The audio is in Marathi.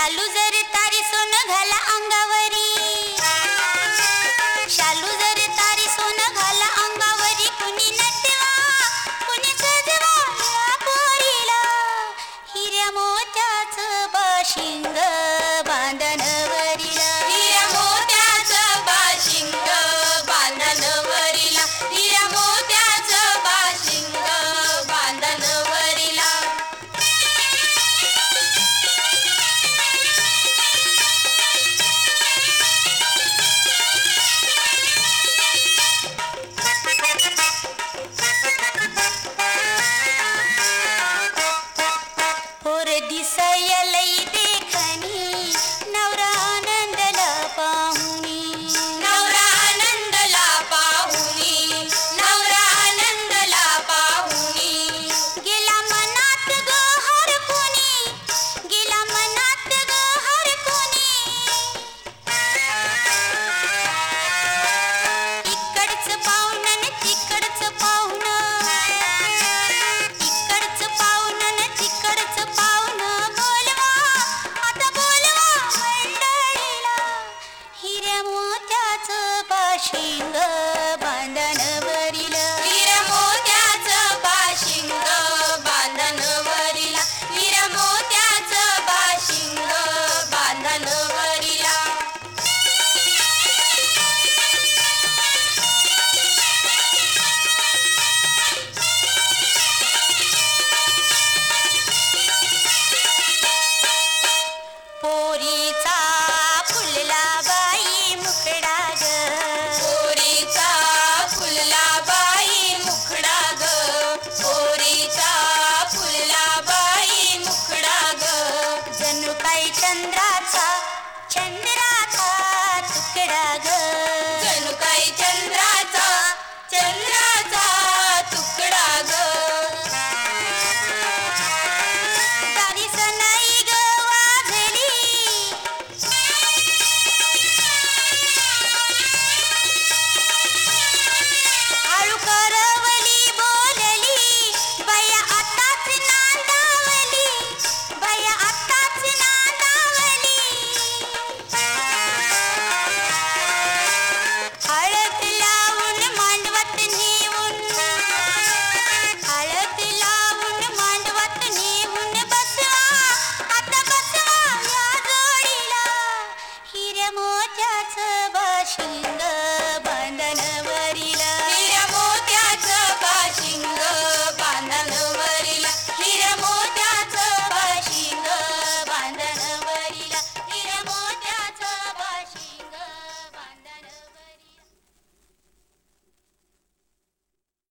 चालू जर तारी सोनं घाला अंगावर. चंद्राचा चंद्राचा तुकडा